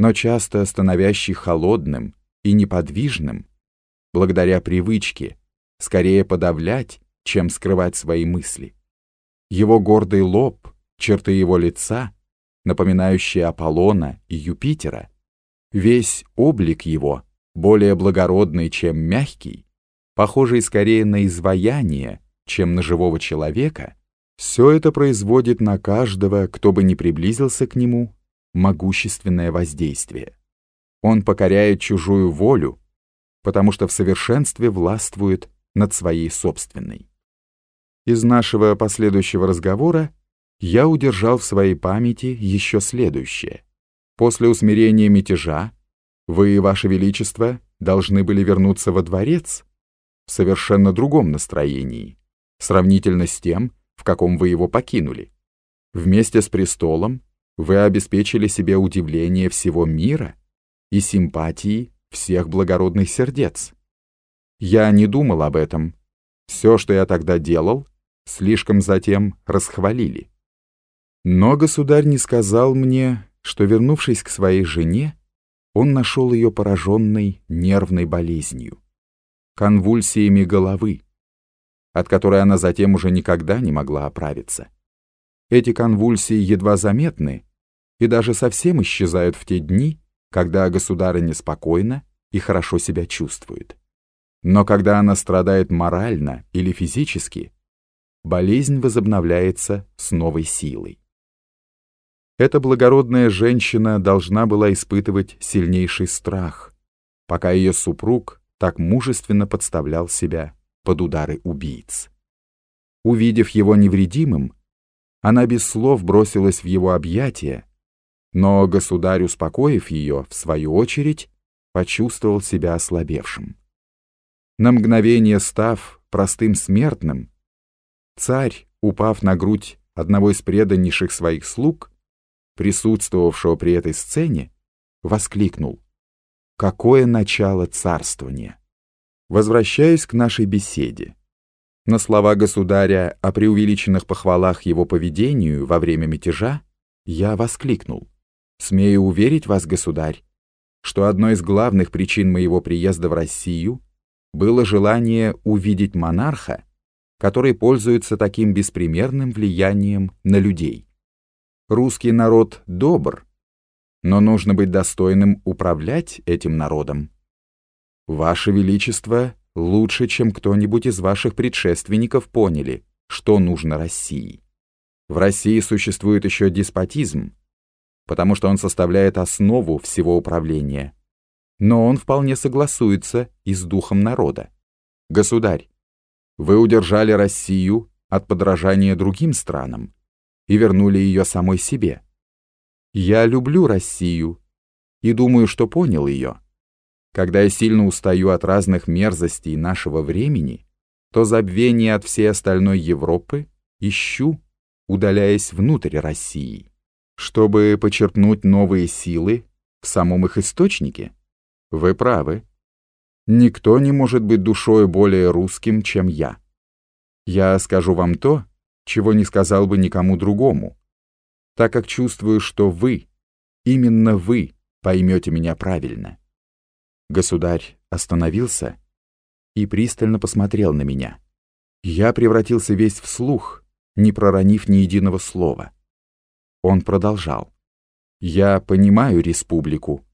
но часто становящий холодным и неподвижным, благодаря привычке скорее подавлять, чем скрывать свои мысли. Его гордый лоб, черты его лица, напоминающие Аполлона и Юпитера, весь облик его, более благородный, чем мягкий, похожий скорее на изваяние, чем на живого человека, все это производит на каждого, кто бы ни приблизился к нему, могущественное воздействие. Он покоряет чужую волю, потому что в совершенстве властвует над своей собственной. Из нашего последующего разговора я удержал в своей памяти еще следующее. После усмирения мятежа вы, Ваше Величество, должны были вернуться во дворец в совершенно другом настроении, сравнительно с тем, в каком вы его покинули. Вместе с престолом вы обеспечили себе удивление всего мира и симпатии всех благородных сердец. Я не думал об этом. Все, что я тогда делал, слишком затем расхвалили. Но государь не сказал мне, что, вернувшись к своей жене, он нашел ее пораженной нервной болезнью, конвульсиями головы, от которой она затем уже никогда не могла оправиться. Эти конвульсии едва заметны и даже совсем исчезают в те дни, когда государыня спокойна и хорошо себя чувствует. Но когда она страдает морально или физически, болезнь возобновляется с новой силой. Эта благородная женщина должна была испытывать сильнейший страх, пока ее супруг так мужественно подставлял себя под удары убийц. Увидев его невредимым, она без слов бросилась в его объятия, но государь, успокоив ее, в свою очередь, почувствовал себя ослабевшим. На мгновение став простым смертным, царь, упав на грудь одного из преданнейших своих слуг, присутствовавшего при этой сцене, воскликнул «Какое начало царствования!» Возвращаясь к нашей беседе. На слова государя о преувеличенных похвалах его поведению во время мятежа я воскликнул «Смею уверить вас, государь, что одной из главных причин моего приезда в Россию было желание увидеть монарха, который пользуется таким беспримерным влиянием на людей. Русский народ добр, но нужно быть достойным управлять этим народом. Ваше Величество лучше, чем кто-нибудь из ваших предшественников поняли, что нужно России. В России существует еще деспотизм, потому что он составляет основу всего управления. Но он вполне согласуется и с духом народа. Государь, вы удержали Россию от подражания другим странам и вернули ее самой себе. Я люблю Россию и думаю, что понял ее. Когда я сильно устаю от разных мерзостей нашего времени, то забвение от всей остальной Европы ищу, удаляясь внутрь России чтобы почерпнуть новые силы в самом их источнике? Вы правы. Никто не может быть душой более русским, чем я. Я скажу вам то, чего не сказал бы никому другому, так как чувствую, что вы, именно вы, поймете меня правильно. Государь остановился и пристально посмотрел на меня. Я превратился весь в слух, не проронив ни единого слова. Он продолжал. «Я понимаю республику.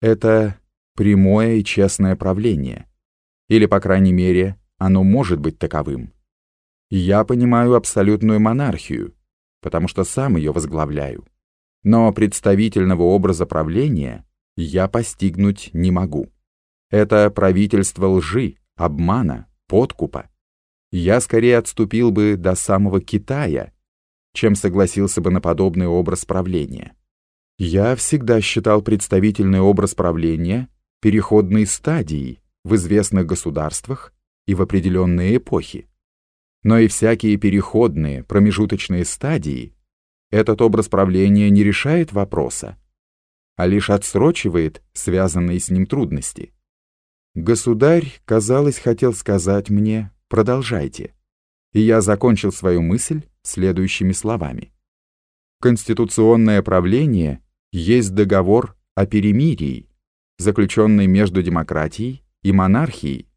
Это прямое и честное правление. Или, по крайней мере, оно может быть таковым. Я понимаю абсолютную монархию, потому что сам ее возглавляю. Но представительного образа правления я постигнуть не могу. Это правительство лжи, обмана, подкупа. Я скорее отступил бы до самого Китая, чем согласился бы на подобный образ правления. Я всегда считал представительный образ правления переходной стадией в известных государствах и в определенные эпохи. Но и всякие переходные, промежуточные стадии этот образ правления не решает вопроса, а лишь отсрочивает связанные с ним трудности. Государь, казалось, хотел сказать мне «продолжайте», и я закончил свою мысль следующими словами. Конституционное правление есть договор о перемирии, заключенной между демократией и монархией,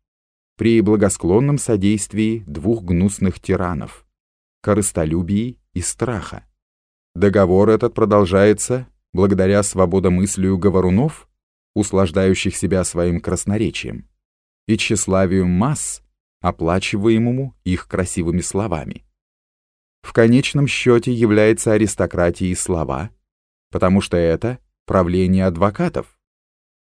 при благосклонном содействии двух гнусных тиранов – корыстолюбии и страха. Договор этот продолжается благодаря свободомыслию говорунов, услаждающих себя своим красноречием, и тщеславию масс, оплачиваемому их красивыми словами. В конечном счете является аристократией слова, потому что это правление адвокатов,